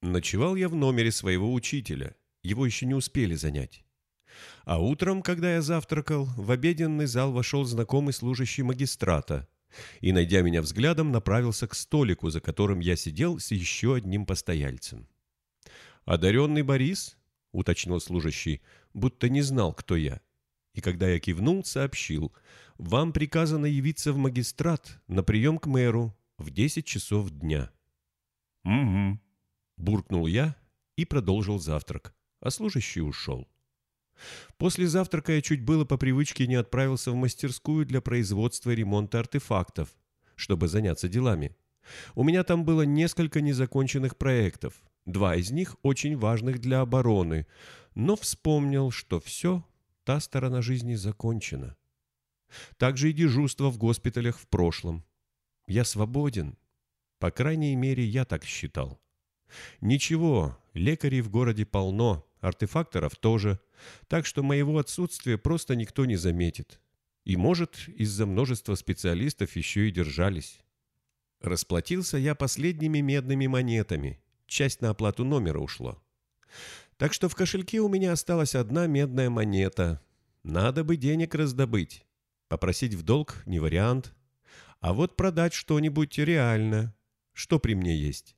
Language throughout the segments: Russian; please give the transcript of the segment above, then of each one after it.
Ночевал я в номере своего учителя, его еще не успели занять. А утром, когда я завтракал, в обеденный зал вошел знакомый служащий магистрата и, найдя меня взглядом, направился к столику, за которым я сидел с еще одним постояльцем. «Одаренный Борис?» — уточнил служащий, будто не знал, кто я. И когда я кивнул, сообщил, «Вам приказано явиться в магистрат на прием к мэру в десять часов дня». «Угу», — буркнул я и продолжил завтрак, а служащий ушел. После завтрака я чуть было по привычке не отправился в мастерскую для производства и ремонта артефактов, чтобы заняться делами. У меня там было несколько незаконченных проектов, два из них очень важных для обороны, но вспомнил, что все, та сторона жизни закончена. Также и дежурство в госпиталях в прошлом. Я свободен. По крайней мере, я так считал. Ничего, лекарей в городе полно, артефакторов тоже, так что моего отсутствия просто никто не заметит. И, может, из-за множества специалистов еще и держались. Расплатился я последними медными монетами, часть на оплату номера ушло. Так что в кошельке у меня осталась одна медная монета. Надо бы денег раздобыть. Попросить в долг не вариант. А вот продать что-нибудь реально. Что при мне есть?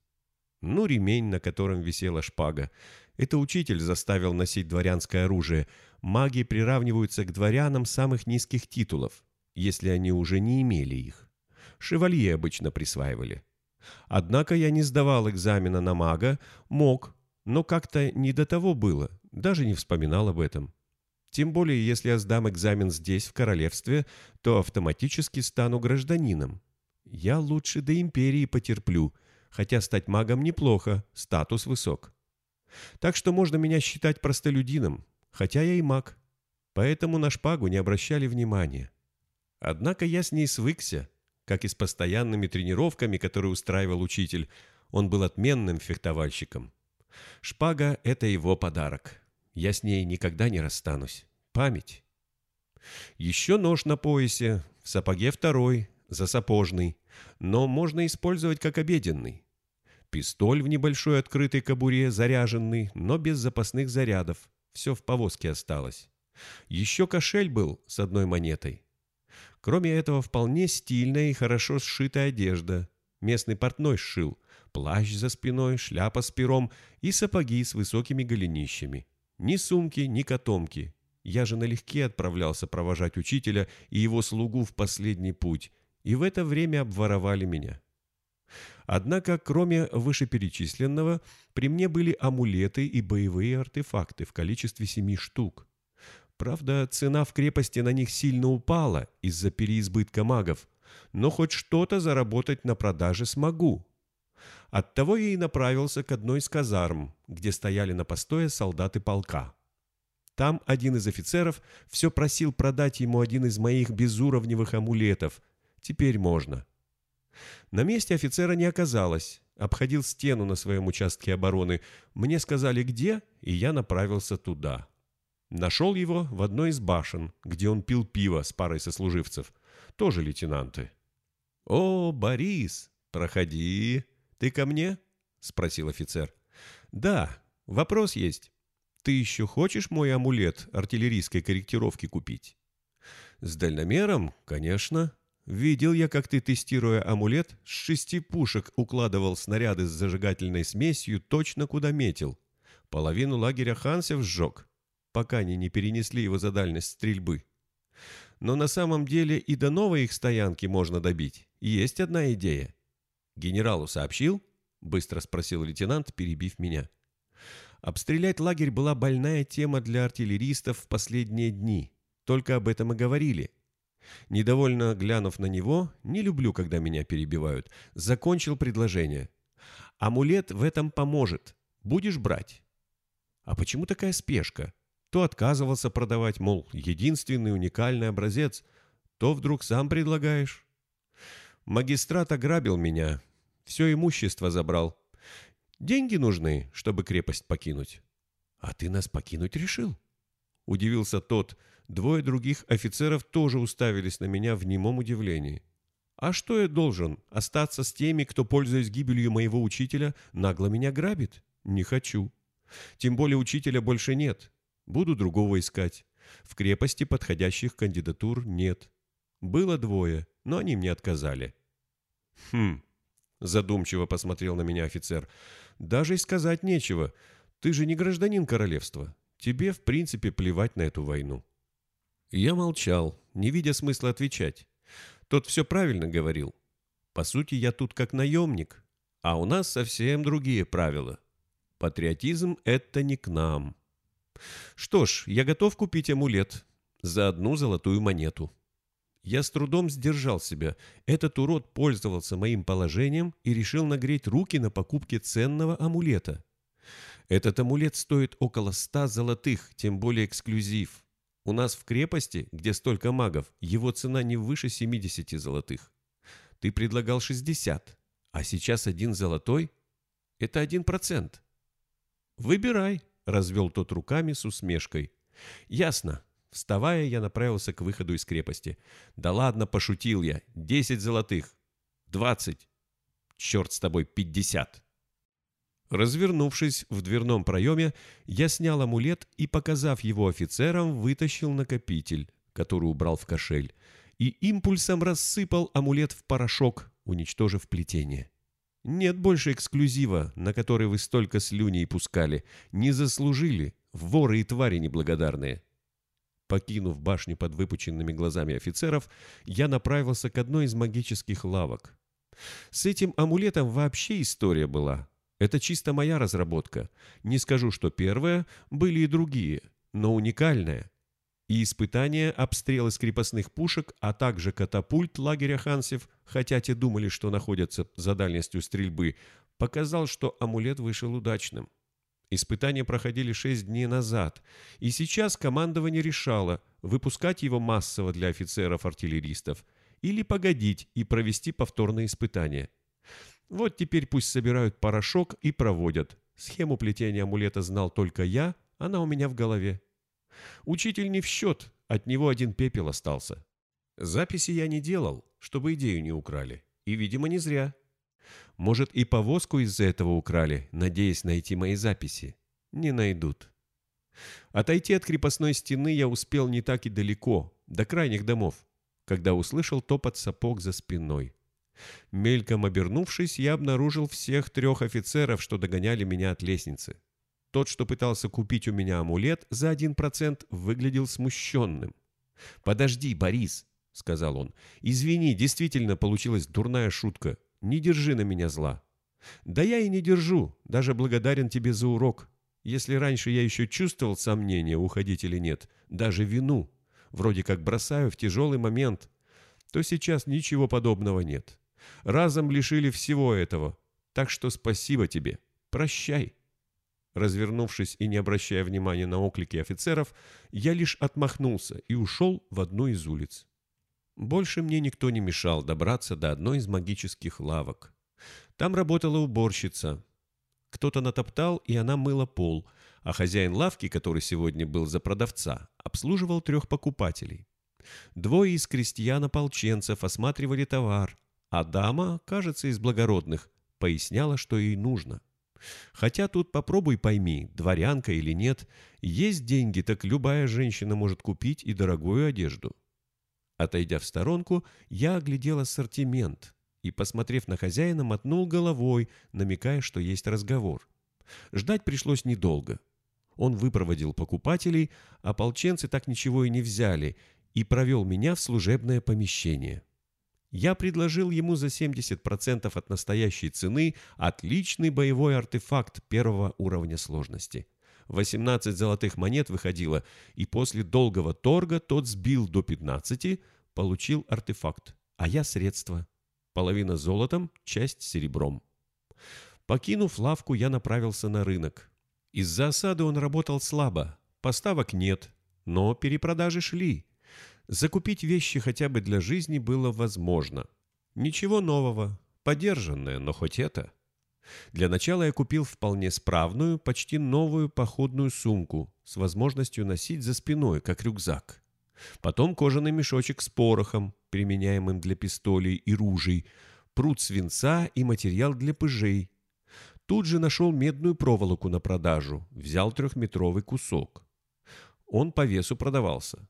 Ну, ремень, на котором висела шпага. Это учитель заставил носить дворянское оружие. Маги приравниваются к дворянам самых низких титулов, если они уже не имели их. Шевалье обычно присваивали. Однако я не сдавал экзамена на мага, мог, но как-то не до того было, даже не вспоминал об этом. Тем более, если я сдам экзамен здесь, в королевстве, то автоматически стану гражданином. Я лучше до империи потерплю, хотя стать магом неплохо, статус высок. Так что можно меня считать простолюдином, хотя я и маг. Поэтому на шпагу не обращали внимания. Однако я с ней свыкся, как и с постоянными тренировками, которые устраивал учитель. Он был отменным фехтовальщиком. Шпага — это его подарок. Я с ней никогда не расстанусь. Память. Еще нож на поясе, в сапоге второй, засапожный, но можно использовать как обеденный. Пистоль в небольшой открытой кобуре, заряженный, но без запасных зарядов. Все в повозке осталось. Еще кошель был с одной монетой. Кроме этого, вполне стильная и хорошо сшитая одежда. Местный портной сшил. Плащ за спиной, шляпа с пером и сапоги с высокими голенищами. Ни сумки, ни котомки. Я же налегке отправлялся провожать учителя и его слугу в последний путь, и в это время обворовали меня. Однако, кроме вышеперечисленного, при мне были амулеты и боевые артефакты в количестве семи штук. Правда, цена в крепости на них сильно упала из-за переизбытка магов, но хоть что-то заработать на продаже смогу. Оттого я и направился к одной из казарм, где стояли на постое солдаты полка. Там один из офицеров все просил продать ему один из моих безуровневых амулетов. Теперь можно. На месте офицера не оказалось. Обходил стену на своем участке обороны. Мне сказали где, и я направился туда. Нашел его в одной из башен, где он пил пиво с парой сослуживцев. Тоже лейтенанты. «О, Борис, проходи. Ты ко мне?» — спросил офицер. «Да, вопрос есть. Ты еще хочешь мой амулет артиллерийской корректировки купить?» «С дальномером, конечно», Видел я, как ты, тестируя амулет, с шести пушек укладывал снаряды с зажигательной смесью точно куда метил. Половину лагеря Хансев сжег, пока они не перенесли его за дальность стрельбы. Но на самом деле и до новой их стоянки можно добить. Есть одна идея. «Генералу сообщил?» — быстро спросил лейтенант, перебив меня. Обстрелять лагерь была больная тема для артиллеристов в последние дни. Только об этом и говорили — Недовольно глянув на него, не люблю, когда меня перебивают, закончил предложение. «Амулет в этом поможет. Будешь брать?» «А почему такая спешка?» То отказывался продавать, мол, единственный уникальный образец, то вдруг сам предлагаешь. Магистрат ограбил меня, все имущество забрал. Деньги нужны, чтобы крепость покинуть. А ты нас покинуть решил? Удивился тот, Двое других офицеров тоже уставились на меня в немом удивлении. А что я должен? Остаться с теми, кто, пользуясь гибелью моего учителя, нагло меня грабит? Не хочу. Тем более учителя больше нет. Буду другого искать. В крепости подходящих кандидатур нет. Было двое, но они мне отказали. Хм, задумчиво посмотрел на меня офицер. Даже и сказать нечего. Ты же не гражданин королевства. Тебе, в принципе, плевать на эту войну. Я молчал, не видя смысла отвечать. Тот все правильно говорил. По сути, я тут как наемник, а у нас совсем другие правила. Патриотизм — это не к нам. Что ж, я готов купить амулет за одну золотую монету. Я с трудом сдержал себя. Этот урод пользовался моим положением и решил нагреть руки на покупке ценного амулета. Этот амулет стоит около ста золотых, тем более эксклюзив. У нас в крепости, где столько магов, его цена не выше 70 золотых. Ты предлагал 60, а сейчас один золотой – это один процент. Выбирай, развел тот руками с усмешкой. Ясно. Вставая, я направился к выходу из крепости. Да ладно, пошутил я. Десять золотых. Двадцать. Черт с тобой, пятьдесят. Развернувшись в дверном проеме, я снял амулет и, показав его офицерам, вытащил накопитель, который убрал в кошель, и импульсом рассыпал амулет в порошок, уничтожив плетение. Нет больше эксклюзива, на который вы столько слюней пускали. Не заслужили, воры и твари неблагодарные. Покинув башню под выпученными глазами офицеров, я направился к одной из магических лавок. С этим амулетом вообще история была. Это чисто моя разработка. Не скажу, что первая, были и другие, но уникальная. И испытания, обстрел из крепостных пушек, а также катапульт лагеря хансев, хотя те думали, что находятся за дальностью стрельбы, показал, что амулет вышел удачным. Испытания проходили шесть дней назад, и сейчас командование решало, выпускать его массово для офицеров-артиллеристов или погодить и провести повторные испытания – вот теперь пусть собирают порошок и проводят. Схему плетения амулета знал только я, она у меня в голове. Учитель не в счет, от него один пепел остался. Записи я не делал, чтобы идею не украли. И, видимо, не зря. Может, и повозку из-за этого украли, надеясь найти мои записи. Не найдут. Отойти от крепостной стены я успел не так и далеко, до крайних домов, когда услышал топот сапог за спиной. Мельком обернувшись, я обнаружил всех трех офицеров, что догоняли меня от лестницы. Тот, что пытался купить у меня амулет за один процент, выглядел смущенным. «Подожди, Борис», — сказал он. «Извини, действительно получилась дурная шутка. Не держи на меня зла». «Да я и не держу, даже благодарен тебе за урок. Если раньше я еще чувствовал сомнение, уходить или нет, даже вину, вроде как бросаю в тяжелый момент, то сейчас ничего подобного нет разом лишили всего этого. Так что спасибо тебе. Прощай. Развернувшись и не обращая внимания на оклики офицеров, я лишь отмахнулся и ушел в одну из улиц. Больше мне никто не мешал добраться до одной из магических лавок. Там работала уборщица. Кто-то натоптал, и она мыла пол, а хозяин лавки, который сегодня был за продавца, обслуживал трех покупателей. Двое из крестьян-ополченцев осматривали товар, а дама, кажется, из благородных, поясняла, что ей нужно. Хотя тут попробуй пойми, дворянка или нет, есть деньги, так любая женщина может купить и дорогую одежду. Отойдя в сторонку, я оглядел ассортимент и, посмотрев на хозяина, мотнул головой, намекая, что есть разговор. Ждать пришлось недолго. Он выпроводил покупателей, ополченцы так ничего и не взяли, и провел меня в служебное помещение. Я предложил ему за 70% от настоящей цены отличный боевой артефакт первого уровня сложности. 18 золотых монет выходило, и после долгого торга тот сбил до 15, получил артефакт, а я средства. Половина золотом, часть серебром. Покинув лавку, я направился на рынок. Из-за осады он работал слабо, поставок нет, но перепродажи шли. Закупить вещи хотя бы для жизни было возможно. Ничего нового, подержанное, но хоть это. Для начала я купил вполне справную, почти новую походную сумку с возможностью носить за спиной, как рюкзак. Потом кожаный мешочек с порохом, применяемым для пистолей и ружей, пруд свинца и материал для пыжей. Тут же нашел медную проволоку на продажу, взял трехметровый кусок. Он по весу продавался.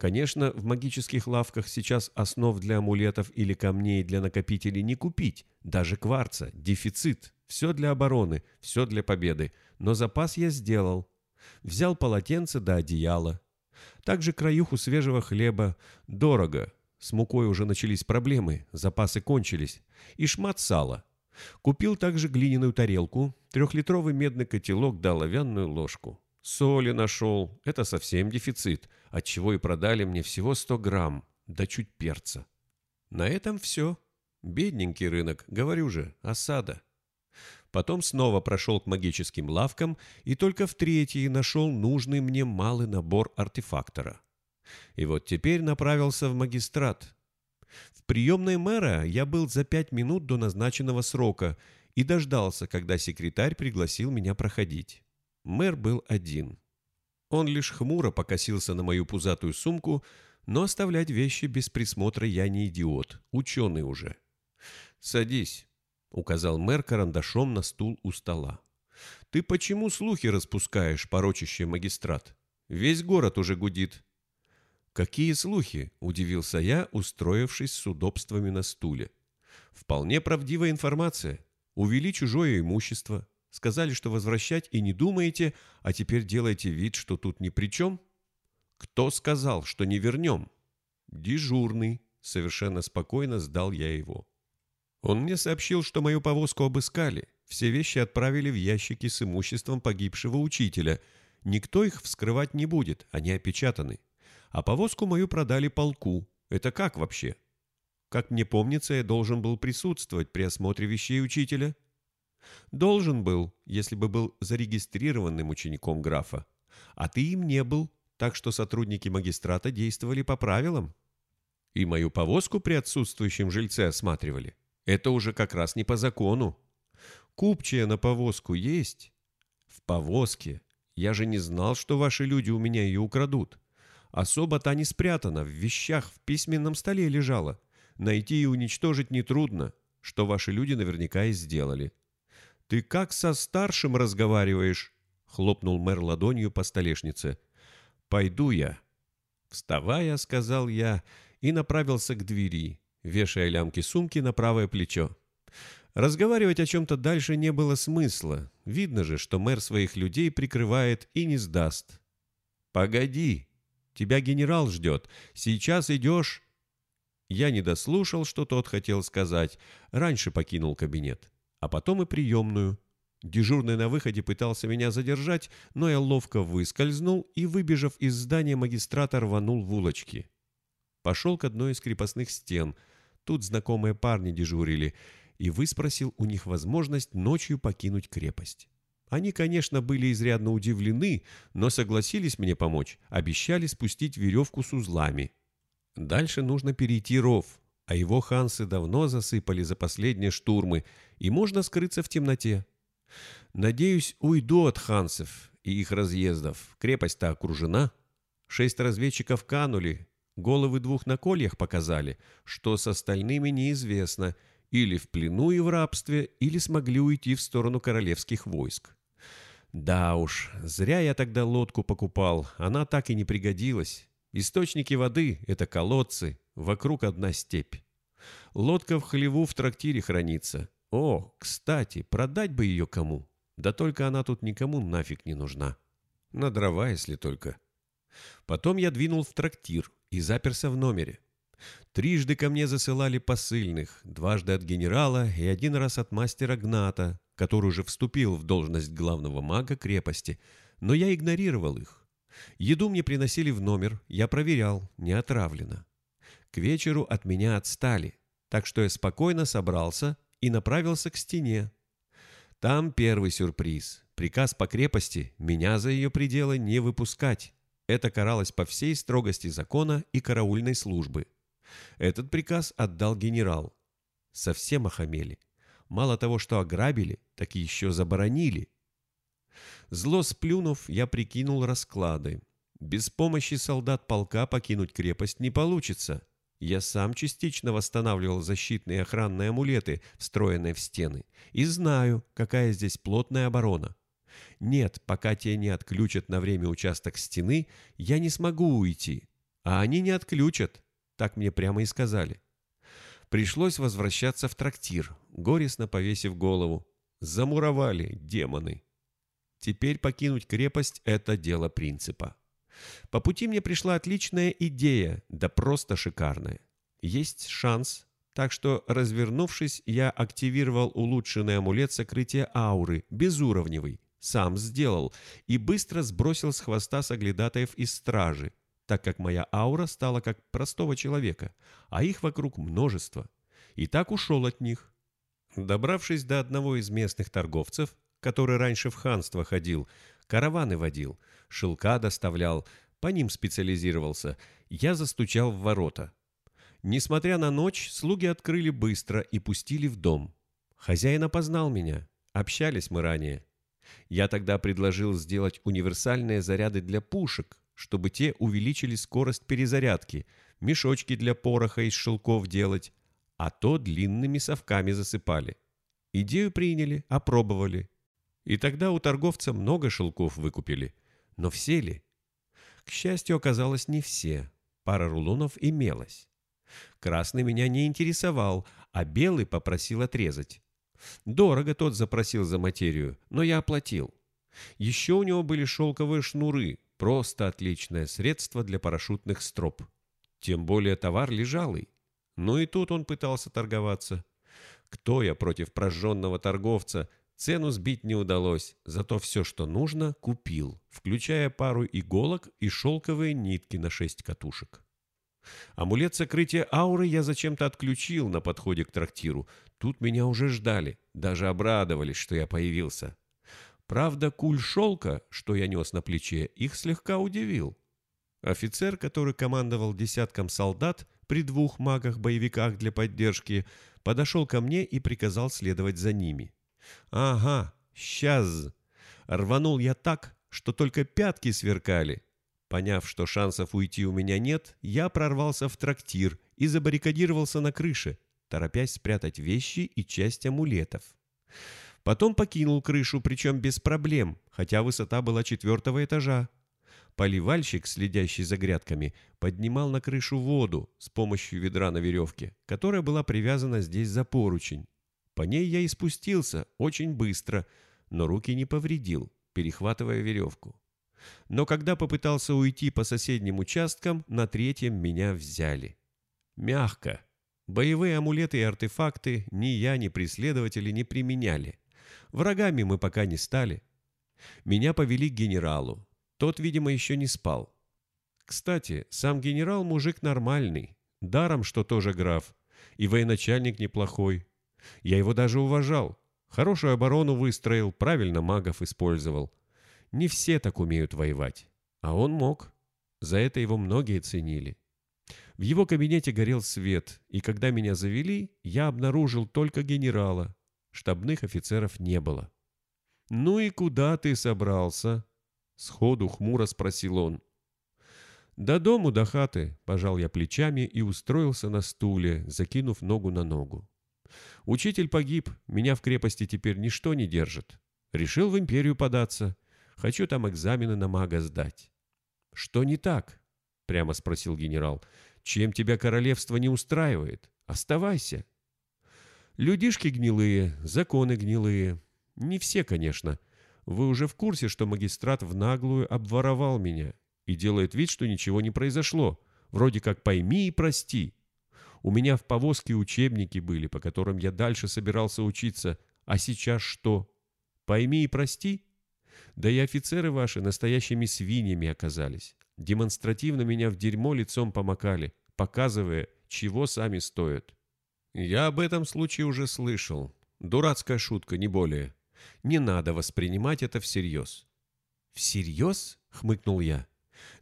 Конечно, в магических лавках сейчас основ для амулетов или камней для накопителей не купить, даже кварца, дефицит, все для обороны, все для победы, но запас я сделал. Взял полотенце до одеяла. Также краюху свежего хлеба. Дорого. С мукой уже начались проблемы, запасы кончились. И шмат сала. Купил также глиняную тарелку, трехлитровый медный котелок да оловянную ложку. Соли нашел, это совсем дефицит, отчего и продали мне всего 100 грамм, да чуть перца. На этом все. Бедненький рынок, говорю же, осада. Потом снова прошел к магическим лавкам и только в третьей нашел нужный мне малый набор артефактора. И вот теперь направился в магистрат. В приемной мэра я был за пять минут до назначенного срока и дождался, когда секретарь пригласил меня проходить. Мэр был один. Он лишь хмуро покосился на мою пузатую сумку, но оставлять вещи без присмотра я не идиот, ученый уже. «Садись», — указал мэр карандашом на стул у стола. «Ты почему слухи распускаешь, порочащий магистрат? Весь город уже гудит». «Какие слухи?» — удивился я, устроившись с удобствами на стуле. «Вполне правдивая информация. Увели чужое имущество, Сказали, что возвращать и не думаете, а теперь делаете вид, что тут ни при чем? Кто сказал, что не вернем? Дежурный. Совершенно спокойно сдал я его. Он мне сообщил, что мою повозку обыскали. Все вещи отправили в ящики с имуществом погибшего учителя. Никто их вскрывать не будет, они опечатаны. А повозку мою продали полку. Это как вообще? Как мне помнится, я должен был присутствовать при осмотре вещей учителя. Должен был, если бы был зарегистрированным учеником графа. А ты им не был, так что сотрудники магистрата действовали по правилам. И мою повозку при отсутствующем жильце осматривали. Это уже как раз не по закону. Купчая на повозку есть? В повозке. Я же не знал, что ваши люди у меня ее украдут. Особо та не спрятана, в вещах в письменном столе лежала. Найти и уничтожить нетрудно, что ваши люди наверняка и сделали. «Ты как со старшим разговариваешь?» — хлопнул мэр ладонью по столешнице. «Пойду я». Вставая, сказал я и направился к двери, вешая лямки сумки на правое плечо. Разговаривать о чем-то дальше не было смысла. Видно же, что мэр своих людей прикрывает и не сдаст. «Погоди, тебя генерал ждет. Сейчас идешь...» Я не дослушал, что тот хотел сказать. Раньше покинул кабинет а потом и приемную. Дежурный на выходе пытался меня задержать, но я ловко выскользнул и, выбежав из здания магистрата, рванул в улочки. Пошел к одной из крепостных стен. Тут знакомые парни дежурили, и выспросил у них возможность ночью покинуть крепость. Они, конечно, были изрядно удивлены, но согласились мне помочь, обещали спустить веревку с узлами. Дальше нужно перейти ров, а его хансы давно засыпали за последние штурмы, и можно скрыться в темноте. Надеюсь, уйду от хансов и их разъездов. Крепость-то окружена. Шесть разведчиков канули, головы двух на кольях показали, что с остальными неизвестно, или в плену и в рабстве, или смогли уйти в сторону королевских войск. Да уж, зря я тогда лодку покупал, она так и не пригодилась. Источники воды — это колодцы, вокруг одна степь. Лодка в хлеву в трактире хранится. О, кстати, продать бы ее кому. Да только она тут никому нафиг не нужна. На дрова, если только. Потом я двинул в трактир и заперся в номере. Трижды ко мне засылали посыльных, дважды от генерала и один раз от мастера Гната, который уже вступил в должность главного мага крепости, но я игнорировал их. Еду мне приносили в номер, я проверял, не отравлено. К вечеру от меня отстали, так что я спокойно собрался и направился к стене. Там первый сюрприз. Приказ по крепости меня за ее пределы не выпускать. Это каралось по всей строгости закона и караульной службы. Этот приказ отдал генерал. Совсем охамели. Мало того, что ограбили, так еще заборонили. Зло сплюнув, я прикинул расклады. Без помощи солдат полка покинуть крепость не получится. Я сам частично восстанавливал защитные охранные амулеты, встроенные в стены, и знаю, какая здесь плотная оборона. Нет, пока те не отключат на время участок стены, я не смогу уйти. А они не отключат, так мне прямо и сказали. Пришлось возвращаться в трактир, горестно повесив голову. Замуровали демоны. Теперь покинуть крепость – это дело принципа. По пути мне пришла отличная идея, да просто шикарная. Есть шанс, так что, развернувшись, я активировал улучшенный амулет сокрытия ауры, безуровневый, сам сделал, и быстро сбросил с хвоста соглядатаев из стражи, так как моя аура стала как простого человека, а их вокруг множество. И так ушел от них. Добравшись до одного из местных торговцев, который раньше в ханство ходил, караваны водил, шелка доставлял, по ним специализировался, я застучал в ворота. Несмотря на ночь, слуги открыли быстро и пустили в дом. Хозяин опознал меня. Общались мы ранее. Я тогда предложил сделать универсальные заряды для пушек, чтобы те увеличили скорость перезарядки, мешочки для пороха из шелков делать, а то длинными совками засыпали. Идею приняли, опробовали. И тогда у торговца много шелков выкупили. Но все ли? К счастью, оказалось не все. Пара рулонов имелась. Красный меня не интересовал, а белый попросил отрезать. Дорого тот запросил за материю, но я оплатил. Еще у него были шелковые шнуры, просто отличное средство для парашютных строп. Тем более товар лежалый. Но и тут он пытался торговаться. Кто я против прожженного торговца, Цену сбить не удалось, зато все, что нужно, купил, включая пару иголок и шелковые нитки на шесть катушек. Амулет сокрытия ауры я зачем-то отключил на подходе к трактиру. Тут меня уже ждали, даже обрадовались, что я появился. Правда, куль шелка, что я нес на плече, их слегка удивил. Офицер, который командовал десятком солдат при двух магах-боевиках для поддержки, подошел ко мне и приказал следовать за ними. Ага, сейчас. Рванул я так, что только пятки сверкали. Поняв, что шансов уйти у меня нет, я прорвался в трактир и забаррикадировался на крыше, торопясь спрятать вещи и часть амулетов. Потом покинул крышу, причем без проблем, хотя высота была четвертого этажа. Поливальщик, следящий за грядками, поднимал на крышу воду с помощью ведра на веревке, которая была привязана здесь за поручень. По ней я и спустился очень быстро, но руки не повредил, перехватывая веревку. Но когда попытался уйти по соседним участкам, на третьем меня взяли. Мягко. Боевые амулеты и артефакты ни я, ни преследователи не применяли. Врагами мы пока не стали. Меня повели к генералу. Тот, видимо, еще не спал. Кстати, сам генерал мужик нормальный. Даром, что тоже граф. И военачальник неплохой. Я его даже уважал. Хорошую оборону выстроил, правильно магов использовал. Не все так умеют воевать. А он мог. За это его многие ценили. В его кабинете горел свет, и когда меня завели, я обнаружил только генерала. Штабных офицеров не было. «Ну и куда ты собрался?» Сходу хмуро спросил он. «До дому, до хаты», — пожал я плечами и устроился на стуле, закинув ногу на ногу. Учитель погиб, меня в крепости теперь ничто не держит. Решил в империю податься. Хочу там экзамены на мага сдать. Что не так? Прямо спросил генерал. Чем тебя королевство не устраивает? Оставайся. Людишки гнилые, законы гнилые. Не все, конечно. Вы уже в курсе, что магистрат в наглую обворовал меня и делает вид, что ничего не произошло. Вроде как пойми и прости. У меня в повозке учебники были, по которым я дальше собирался учиться. А сейчас что? Пойми и прости? Да и офицеры ваши настоящими свиньями оказались. Демонстративно меня в дерьмо лицом помакали, показывая, чего сами стоят. Я об этом случае уже слышал. Дурацкая шутка, не более. Не надо воспринимать это всерьез. «Всерьез?» — хмыкнул я.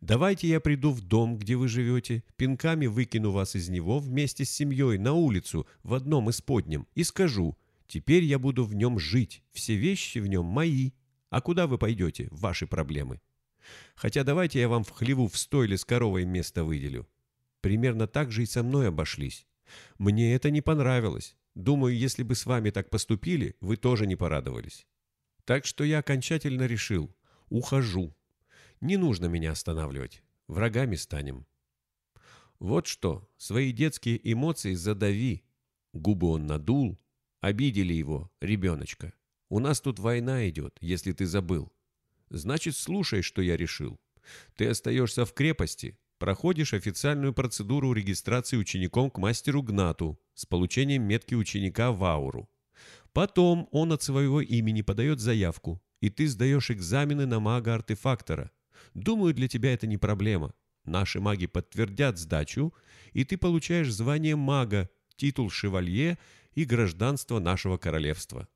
Давайте я приду в дом, где вы живете, пинками выкину вас из него вместе с семьей на улицу в одном из подням и скажу, теперь я буду в нем жить, все вещи в нем мои. А куда вы пойдете? Ваши проблемы. Хотя давайте я вам в хлеву в стойле с коровой место выделю. Примерно так же и со мной обошлись. Мне это не понравилось. Думаю, если бы с вами так поступили, вы тоже не порадовались. Так что я окончательно решил. Ухожу. Не нужно меня останавливать. Врагами станем. Вот что, свои детские эмоции задави. Губы он надул. Обидели его, ребеночка. У нас тут война идет, если ты забыл. Значит, слушай, что я решил. Ты остаешься в крепости, проходишь официальную процедуру регистрации учеником к мастеру Гнату с получением метки ученика в ауру. Потом он от своего имени подает заявку, и ты сдаешь экзамены на мага-артефактора. Думаю, для тебя это не проблема. Наши маги подтвердят сдачу, и ты получаешь звание мага, титул шевалье и гражданство нашего королевства.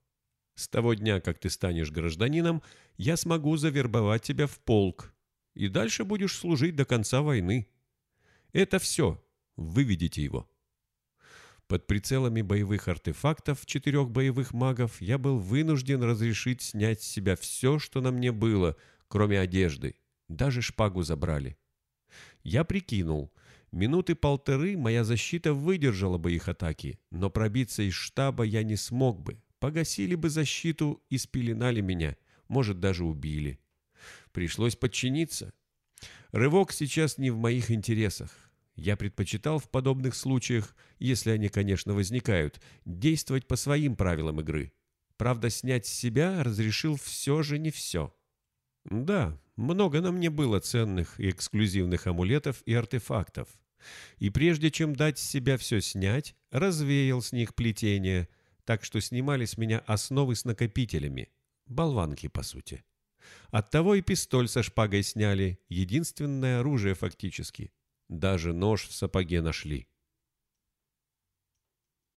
С того дня, как ты станешь гражданином, я смогу завербовать тебя в полк, и дальше будешь служить до конца войны. Это все. Выведите его. Под прицелами боевых артефактов четырех боевых магов я был вынужден разрешить снять с себя все, что на мне было, кроме одежды. Даже шпагу забрали. Я прикинул. Минуты полторы моя защита выдержала бы их атаки, но пробиться из штаба я не смог бы. Погасили бы защиту и спеленали меня, может, даже убили. Пришлось подчиниться. Рывок сейчас не в моих интересах. Я предпочитал в подобных случаях, если они, конечно, возникают, действовать по своим правилам игры. Правда, снять с себя разрешил все же не все. Да, много на мне было ценных и эксклюзивных амулетов и артефактов. И прежде чем дать себя все снять, развеял с них плетение, так что снимали с меня основы с накопителями. Болванки, по сути. Оттого и пистоль со шпагой сняли, единственное оружие фактически. Даже нож в сапоге нашли.